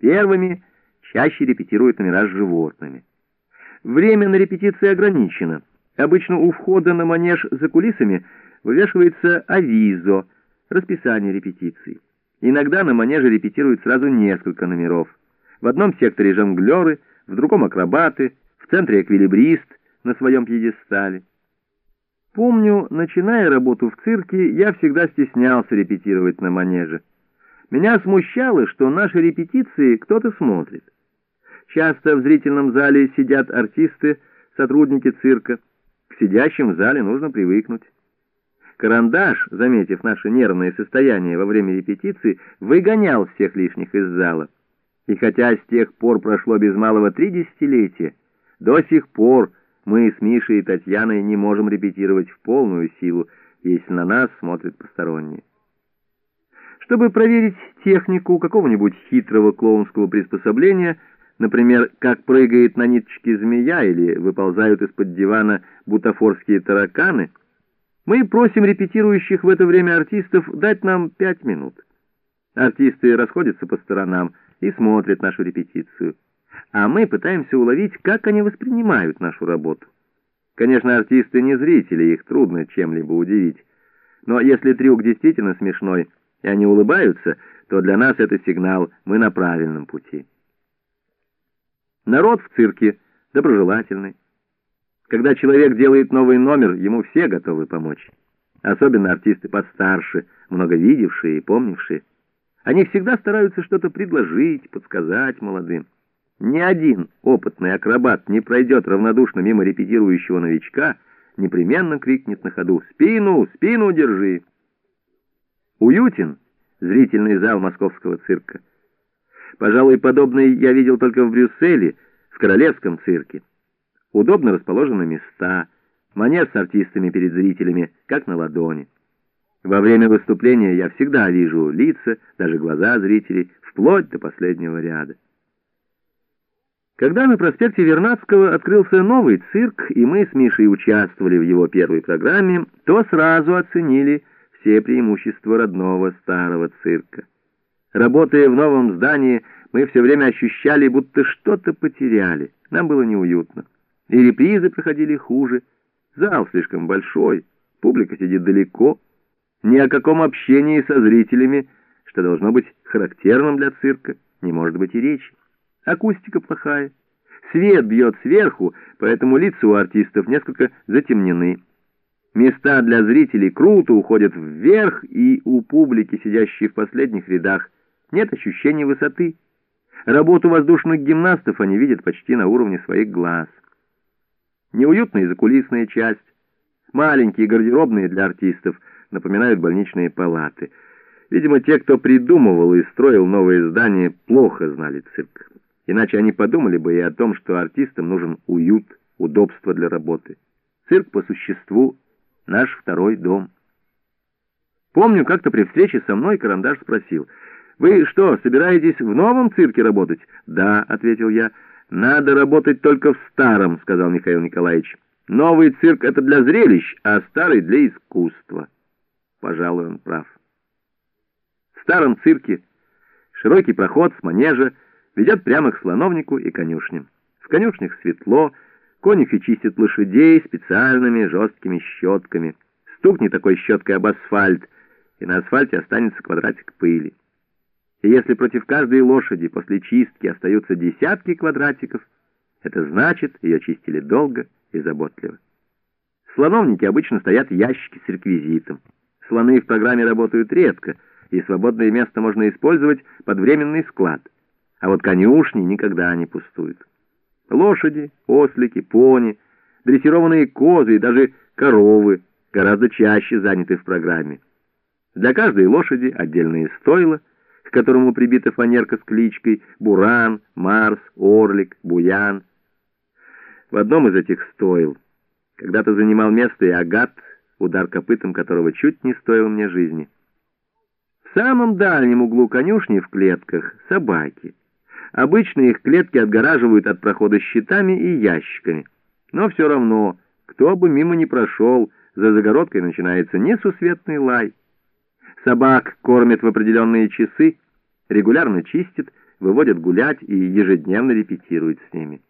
Первыми чаще репетируют номера с животными. Время на репетиции ограничено. Обычно у входа на манеж за кулисами вывешивается авизо, расписание репетиций. Иногда на манеже репетируют сразу несколько номеров. В одном секторе жонглеры, в другом акробаты, в центре эквилибрист на своем пьедестале. Помню, начиная работу в цирке, я всегда стеснялся репетировать на манеже. Меня смущало, что наши репетиции кто-то смотрит. Часто в зрительном зале сидят артисты, сотрудники цирка. К сидящим в зале нужно привыкнуть. Карандаш, заметив наше нервное состояние во время репетиции, выгонял всех лишних из зала. И хотя с тех пор прошло без малого три десятилетия, до сих пор мы с Мишей и Татьяной не можем репетировать в полную силу, если на нас смотрят посторонние. Чтобы проверить технику какого-нибудь хитрого клоунского приспособления, например, как прыгает на ниточке змея или выползают из-под дивана бутафорские тараканы, мы просим репетирующих в это время артистов дать нам пять минут. Артисты расходятся по сторонам и смотрят нашу репетицию, а мы пытаемся уловить, как они воспринимают нашу работу. Конечно, артисты не зрители, их трудно чем-либо удивить, но если трюк действительно смешной, и они улыбаются, то для нас это сигнал, мы на правильном пути. Народ в цирке доброжелательный. Когда человек делает новый номер, ему все готовы помочь. Особенно артисты постарше, много видевшие и помнившие. Они всегда стараются что-то предложить, подсказать молодым. Ни один опытный акробат не пройдет равнодушно мимо репетирующего новичка, непременно крикнет на ходу «Спину, спину держи!» Уютен зрительный зал московского цирка. Пожалуй, подобный я видел только в Брюсселе, в Королевском цирке. Удобно расположены места, манер с артистами перед зрителями, как на ладони. Во время выступления я всегда вижу лица, даже глаза зрителей, вплоть до последнего ряда. Когда на проспекте Вернадского открылся новый цирк, и мы с Мишей участвовали в его первой программе, то сразу оценили все преимущества родного старого цирка. Работая в новом здании, мы все время ощущали, будто что-то потеряли. Нам было неуютно. И репризы проходили хуже. Зал слишком большой, публика сидит далеко. Ни о каком общении со зрителями, что должно быть характерным для цирка, не может быть и речи. Акустика плохая. Свет бьет сверху, поэтому лица у артистов несколько затемнены. Места для зрителей круто уходят вверх, и у публики, сидящей в последних рядах, нет ощущения высоты. Работу воздушных гимнастов они видят почти на уровне своих глаз. Неуютная закулисная часть, маленькие гардеробные для артистов, напоминают больничные палаты. Видимо, те, кто придумывал и строил новые здания, плохо знали цирк. Иначе они подумали бы и о том, что артистам нужен уют, удобство для работы. Цирк по существу наш второй дом. Помню, как-то при встрече со мной Карандаш спросил, «Вы что, собираетесь в новом цирке работать?» «Да», — ответил я. «Надо работать только в старом», — сказал Михаил Николаевич. «Новый цирк — это для зрелищ, а старый — для искусства». Пожалуй, он прав. В старом цирке широкий проход с манежа ведет прямо к слоновнику и конюшням. В конюшнях светло, Конюхи чистят лошадей специальными жесткими щетками. Стукни такой щеткой об асфальт, и на асфальте останется квадратик пыли. И если против каждой лошади после чистки остаются десятки квадратиков, это значит, ее чистили долго и заботливо. В слоновнике обычно стоят ящики с реквизитом. Слоны в программе работают редко, и свободное место можно использовать под временный склад. А вот конюшни никогда не пустуют. Лошади, ослики, пони, дрессированные козы и даже коровы гораздо чаще заняты в программе. Для каждой лошади отдельные стойла, к которому прибита фанерка с кличкой Буран, Марс, Орлик, Буян. В одном из этих стоил когда-то занимал место и агат, удар копытом которого чуть не стоил мне жизни. В самом дальнем углу конюшни в клетках собаки. Обычно их клетки отгораживают от прохода щитами и ящиками. Но все равно, кто бы мимо не прошел, за загородкой начинается несусветный лай. Собак кормят в определенные часы, регулярно чистят, выводят гулять и ежедневно репетируют с ними.